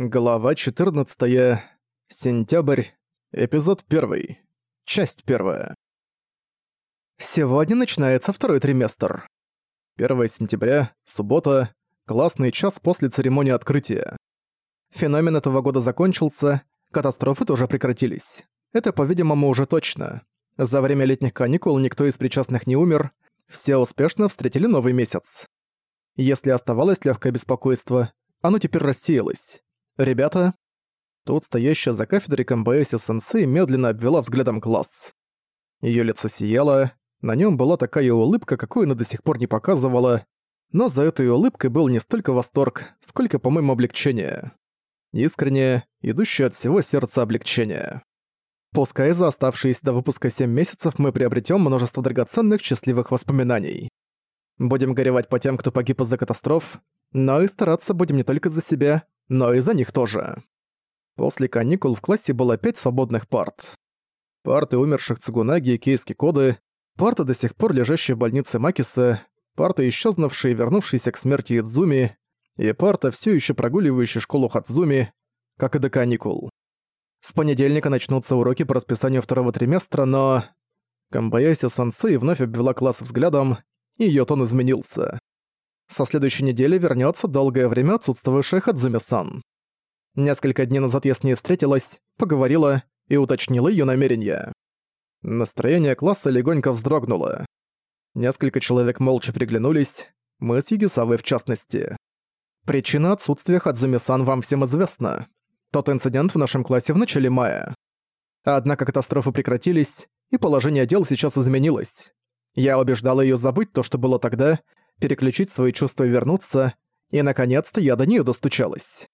Глава 14. Сентябрь. Эпизод 1. Часть 1. Сегодня начинается второй триместр. 1 сентября, суббота, классный час после церемонии открытия. Феномен этого года закончился, катастрофы тоже прекратились. Это, по-видимому, уже точно. За время летних каникул никто из причастных не умер, все успешно встретили новый месяц. Если оставалось легкое беспокойство, оно теперь рассеялось. «Ребята...» Тут стоящая за кафедрой Камбаэси-сенсей медленно обвела взглядом класс. Её лицо сияло, на нём была такая улыбка, какую она до сих пор не показывала, но за этой улыбкой был не столько восторг, сколько, по-моему, облегчение. Искреннее, идущее от всего сердца облегчение. Пускай за оставшиеся до выпуска 7 месяцев мы приобретём множество драгоценных счастливых воспоминаний. Будем горевать по тем, кто погиб из-за катастроф, но и стараться будем не только за себя, но и за них тоже. После каникул в классе было пять свободных парт. Парты умерших Цугунаги и Кейски Коды, парта до сих пор лежащая в больнице Макиса, парта исчезнувшая и вернувшаяся к смерти Идзуми, и парта, все еще прогуливающая школу Хадзуми, как и до каникул. С понедельника начнутся уроки по расписанию второго триместра, но... Камбаяси-сенсей вновь обвела класс взглядом, и её тон изменился. Со следующей недели вернется долгое время отсутствовавшая Хадзуми-сан. Несколько дней назад я с ней встретилась, поговорила и уточнила ее намерения. Настроение класса легонько вздрогнуло. Несколько человек молча приглянулись, мы с Югисавой в частности. Причина отсутствия Хадзуми-сан вам всем известна. Тот инцидент в нашем классе в начале мая. Однако катастрофы прекратились, и положение дел сейчас изменилось. Я убеждала ее забыть то, что было тогда, переключить свои чувства и вернуться, и наконец-то я до нее достучалась.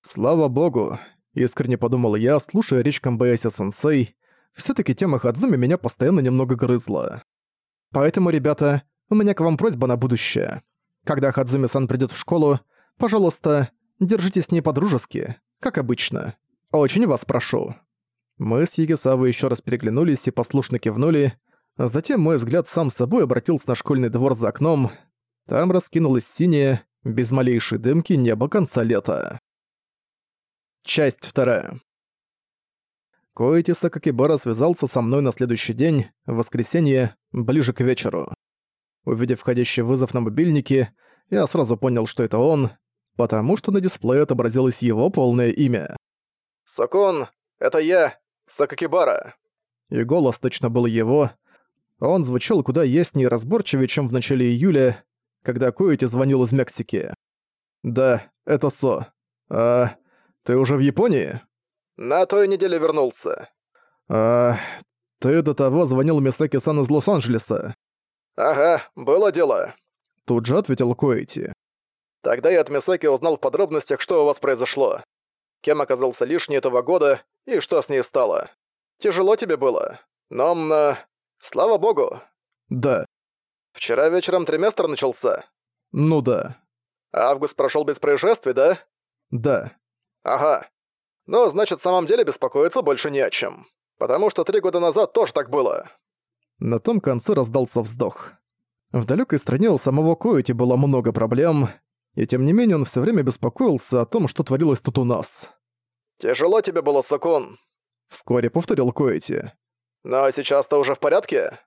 Слава богу, искренне подумал я, слушая речь Камбэяси-сенсей, все таки тема Хадзуми меня постоянно немного грызла. Поэтому, ребята, у меня к вам просьба на будущее. Когда Хадзуми-сан придет в школу, пожалуйста, держитесь с ней по-дружески, как обычно. Очень вас прошу. Мы с Егисавой еще раз переглянулись и послушно кивнули. Затем мой взгляд сам собой обратился на школьный двор за окном, там раскинулось синее, без малейшей дымки небо конца лета. Часть вторая. Коэти Сакакибара связался со мной на следующий день, в воскресенье, ближе к вечеру. Увидев входящий вызов на мобильнике, я сразу понял, что это он, потому что на дисплее отобразилось его полное имя. «Сокон, это я, Сакакибара!» И голос точно был его. Он звучал куда яснее и разборчивее, чем в начале июля, когда Коэти звонил из Мексики. «Да, это Со. А ты уже в Японии?» «На той неделе вернулся». «А ты до того звонил Мисаки-сан из Лос-Анджелеса?» «Ага, было дело», — тут же ответил Коэти. «Тогда я от Мисаки узнал в подробностях, что у вас произошло. Кем оказался лишний этого года и что с ней стало. Тяжело тебе было? Но, слава богу». «Да», Вчера вечером триместр начался? Ну да. Август прошел без происшествий, да? Да. Ага. Ну, значит, в самом деле беспокоиться больше не о чем. Потому что три года назад тоже так было. На том конце раздался вздох. В далекой стране у самого Коэти было много проблем, и тем не менее он все время беспокоился о том, что творилось тут у нас. «Тяжело тебе было, Сакун», — вскоре повторил Коэти. «Но сейчас ты уже в порядке?»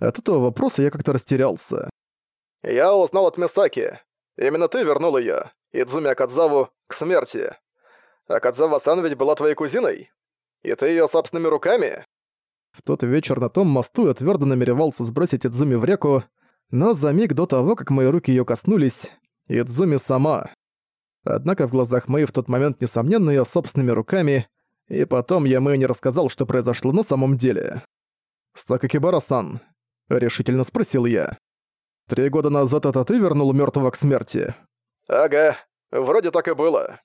От этого вопроса я как-то растерялся. «Я узнал от Мисаки. Именно ты вернул её, Идзуми Акадзаву, к смерти. Акадзава-сан ведь была твоей кузиной? И ты её собственными руками?» В тот вечер на том мосту я твёрдо намеревался сбросить Идзуми в реку, но за миг до того, как мои руки её коснулись, Идзуми сама. Однако в глазах Мэй в тот момент, несомненно, её собственными руками, и потом я Мэй не рассказал, что произошло на самом деле. «Сакакибара-сан, решительно спросил я. «Три года назад это ты вернул мертвого к смерти?» «Ага, вроде так и было».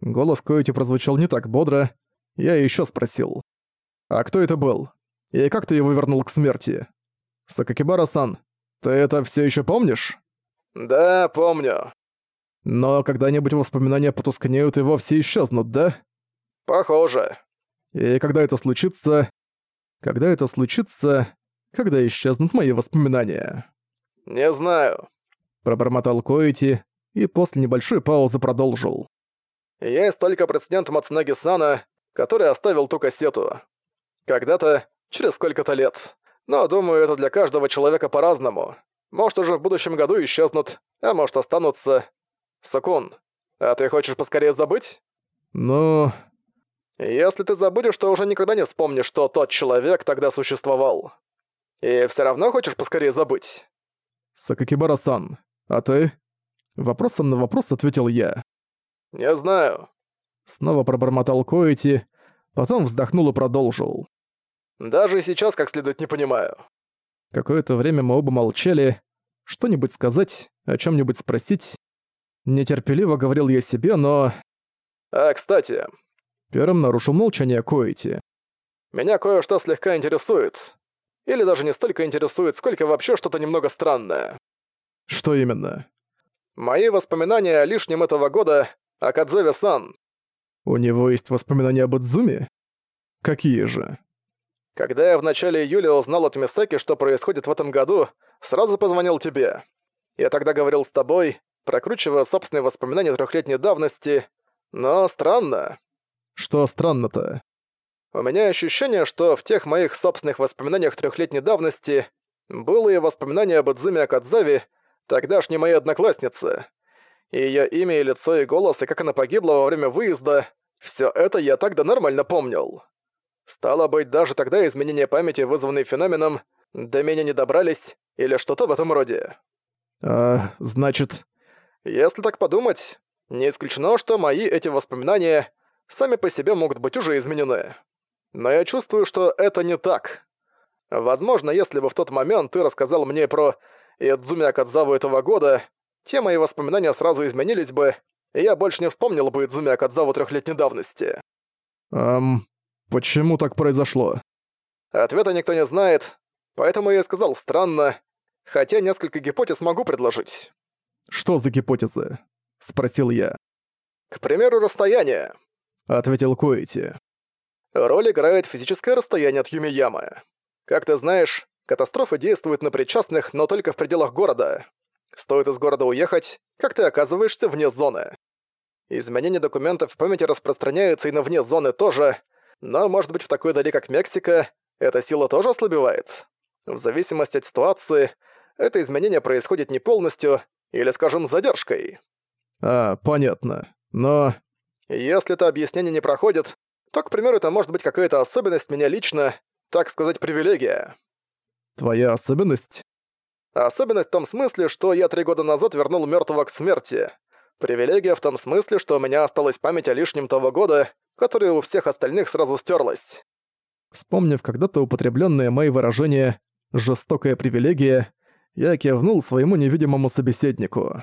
Голос Коэти прозвучал не так бодро. Я еще спросил. «А кто это был? И как ты его вернул к смерти?» «Сакакибара-сан, ты это все еще помнишь?» «Да, помню». «Но когда-нибудь воспоминания потускнеют и вовсе исчезнут, да?» «Похоже». «И когда это случится...» «Когда это случится, когда исчезнут мои воспоминания. «Не знаю», — пробормотал Коэти и после небольшой паузы продолжил. Есть только прецедент Мацунаги-сана, который оставил ту кассету. Когда-то, через сколько-то лет. Но, думаю, это для каждого человека по-разному. Может, уже в будущем году исчезнут, а может, останутся. Сакун, а ты хочешь поскорее забыть? Ну... Если ты забудешь, то уже никогда не вспомнишь, что тот человек тогда существовал. И все равно хочешь поскорее забыть? Сакакибара-сан, а ты? Вопросом на вопрос ответил я. «Не знаю». Снова пробормотал Коэти, потом вздохнул и продолжил. «Даже сейчас как следует не понимаю». Какое-то время мы оба молчали. Что-нибудь сказать, о чем нибудь спросить. Нетерпеливо говорил я себе, но... «А, кстати...» Первым нарушил молчание Коэти. «Меня кое-что слегка интересует. Или даже не столько интересует, сколько вообще что-то немного странное». «Что именно?» «Мои воспоминания о лишнем этого года о Кадзеве-сан». «У него есть воспоминания об Идзуме? Какие же?» «Когда я в начале июля узнал от Мисаки, что происходит в этом году, сразу позвонил тебе. Я тогда говорил с тобой, прокручивая собственные воспоминания трехлетней давности, но странно». «Что странно-то?» «У меня ощущение, что в тех моих собственных воспоминаниях трехлетней давности было и воспоминание об Идзуме Акадзаве, тогдашней моей однокласснице. Её имя и лицо и голос, и как она погибла во время выезда, всё это я тогда нормально помнил. Стало быть, даже тогда изменения памяти, вызванные феноменом, до меня не добрались, или что-то в этом роде. А, значит... Если так подумать, не исключено, что мои эти воспоминания сами по себе могут быть уже изменены. Но я чувствую, что это не так. Возможно, если бы в тот момент ты рассказал мне про Идзуми Акадзаву этого года, те мои воспоминания сразу изменились бы, и я больше не вспомнил бы Идзуми Акадзаву трехлетней давности. Эм, почему так произошло? Ответа никто не знает, поэтому я и сказал «странно», хотя несколько гипотез могу предложить. «Что за гипотезы?» — спросил я. «К примеру, расстояние», — ответил Коэти. «Роль играет физическое расстояние от Юмиямы. Как ты знаешь, катастрофы действуют на причастных, но только в пределах города. Стоит из города уехать, как ты оказываешься вне зоны. Изменение документов в памяти распространяется и на вне зоны тоже, но, может быть, в такой дали, как Мексика, эта сила тоже ослабевает. В зависимости от ситуации, это изменение происходит не полностью, или, скажем, с задержкой. А, понятно. Но... Если это объяснение не проходит, то, к примеру, это может быть какая-то особенность меня лично, так сказать, привилегия. Твоя особенность? Особенность в том смысле, что я три года назад вернул мертвого к смерти. Привилегия в том смысле, что у меня осталась память о лишнем того года, которая у всех остальных сразу стерлась. Вспомнив когда-то употребленное мои выражение «жестокая привилегия», я кивнул своему невидимому собеседнику.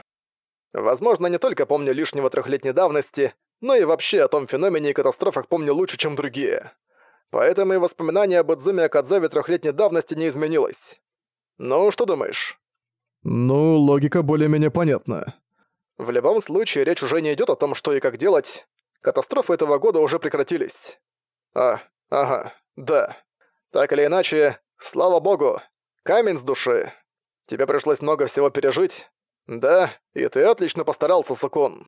Возможно, не только помню лишнего трехлетней давности, но и вообще о том феномене и катастрофах помню лучше, чем другие. Поэтому и воспоминания об Идзуме Акадзаве трехлетней давности не изменилось. «Ну, что думаешь?» «Ну, логика более-менее понятна». «В любом случае, речь уже не идет о том, что и как делать. Катастрофы этого года уже прекратились». «А, ага, да. Так или иначе, слава богу, камень с души. Тебе пришлось много всего пережить. Да, и ты отлично постарался, Сукун».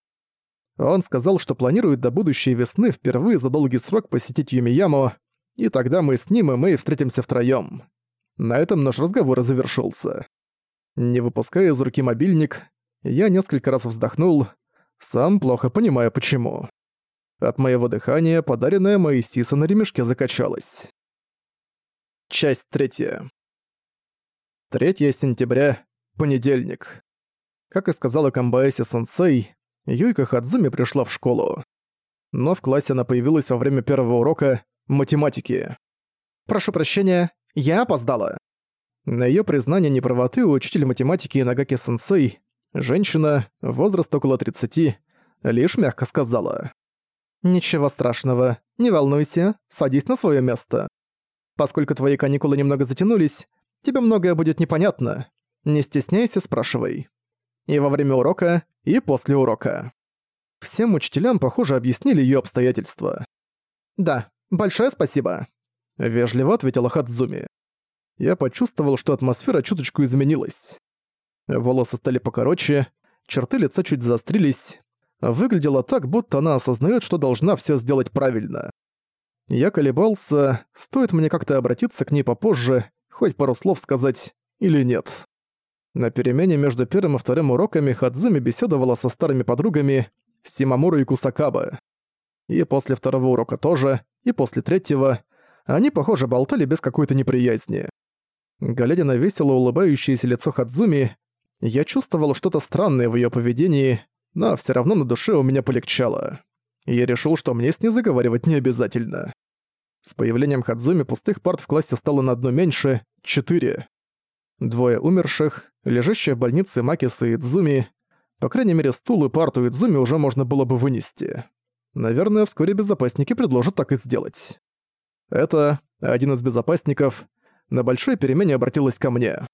Он сказал, что планирует до будущей весны впервые за долгий срок посетить Юмияму, и тогда мы с ним и мы встретимся втроём. На этом наш разговор и завершился. Не выпуская из руки мобильник, я несколько раз вздохнул, сам плохо понимая почему. От моего дыхания подаренная Моисиса на ремешке закачалась. Часть третья. 3 сентября, понедельник. Как и сказала Камбаэси-сенсей, Юйка Хадзуми пришла в школу. Но в классе она появилась во время первого урока математики. «Прошу прощения, я опоздала. На её признание неправоты учитель математики Нагаки-сенсей, женщина, возраст около 30, лишь мягко сказала. «Ничего страшного, не волнуйся, садись на своё место. Поскольку твои каникулы немного затянулись, тебе многое будет непонятно. Не стесняйся, спрашивай. И во время урока, и после урока». Всем учителям, похоже, объяснили её обстоятельства. «Да, большое спасибо», — вежливо ответила Хадзуми. Я почувствовал, что атмосфера чуточку изменилась. Волосы стали покороче, черты лица чуть заострились. выглядела так, будто она осознает, что должна все сделать правильно. Я колебался, стоит мне как-то обратиться к ней попозже, хоть пару слов сказать или нет. На перемене между первым и вторым уроками Хадзуми беседовала со старыми подругами Симамуру и Кусакаба. И после второго урока тоже, и после третьего. Они, похоже, болтали без какой-то неприязни. Глядя на весело улыбающееся лицо Хадзуми, я чувствовал что-то странное в её поведении, но всё равно на душе у меня полегчало. я решил, что мне с ней заговаривать не обязательно. С появлением Хадзуми пустых парт в классе стало на одно меньше — четыре. Двое умерших, лежащие в больнице Макиса и Идзуми. По крайней мере, стул и парту Идзуми уже можно было бы вынести. Наверное, вскоре безопасники предложат так и сделать. Это один из безопасников на большой перемене обратилась ко мне.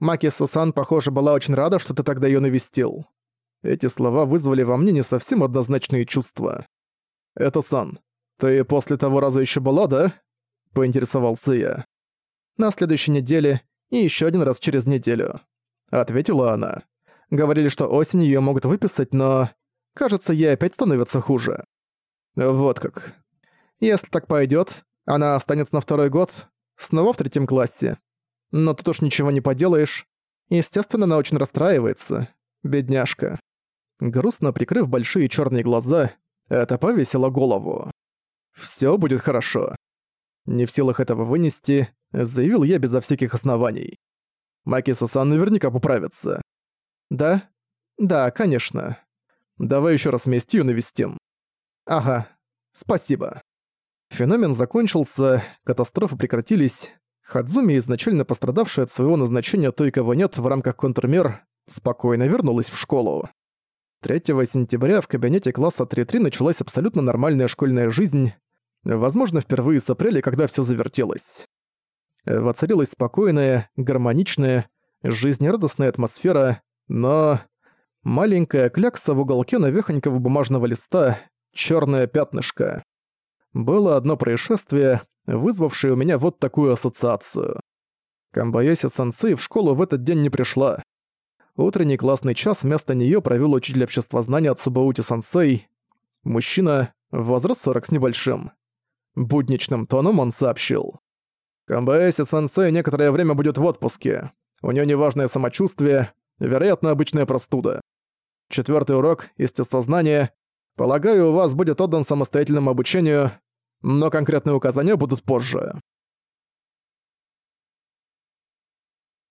«Макиса-сан, похоже, была очень рада, что ты тогда её навестил». Эти слова вызвали во мне не совсем однозначные чувства. «Это Сан, ты после того раза ещё была, да?» — поинтересовался я. «На следующей неделе и еще один раз через неделю», — ответила она. «Говорили, что осенью ее могут выписать, но... Кажется, ей опять становится хуже». «Вот как. Если так пойдет, она останется на второй год, снова в третьем классе. Но тут уж ничего не поделаешь. Естественно, она очень расстраивается. Бедняжка». Грустно прикрыв большие черные глаза, это повесило голову. Все будет хорошо. Не в силах этого вынести, заявил я безо всяких оснований. Макиса-сан наверняка поправится. Да? Да, конечно. Давай еще раз вместе ее навестим. Ага, спасибо. Феномен закончился, катастрофы прекратились. Хадзуми, изначально пострадавшая от своего назначения той, кого нет в рамках контрмер, спокойно вернулась в школу. 3 сентября в кабинете класса 3.3 началась абсолютно нормальная школьная жизнь, возможно, впервые с апреля, когда все завертелось. Воцарилась спокойная, гармоничная, жизнерадостная атмосфера, но... Маленькая клякса в уголке навехонького бумажного листа, черное пятнышко. Было одно происшествие, вызвавшее у меня вот такую ассоциацию. Камбаяси-сенсей в школу в этот день не пришла. Утренний классный час вместо нее провел учитель обществознания Цубаути-сенсей. Мужчина, возраст 40 с небольшим. Будничным тоном он сообщил. Камбаэси-сенсей некоторое время будет в отпуске. У нее неважное самочувствие, вероятно, обычная простуда. Четвертый урок, естествознание. Полагаю, у вас будет отдан самостоятельному обучению, но конкретные указания будут позже.